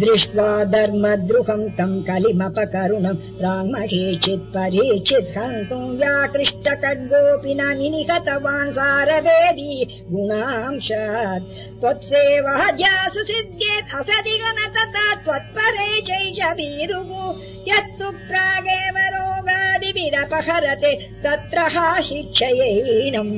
दृष्ट्वा धर्मद्रुहम् तम् कलिमपकरुणम् रामः केचित् परेचित् हन्तुम् व्याकृष्टकोऽपि न सारवेदी गुणांशात्। त्वत्सेवः ज्यासु सिद्ध्येत् असदि गण तथा त्वत्परे चैष भीरुः यत्तु प्रागेव रोगादिभिरपहरते तत्र हा शिक्षयैनम्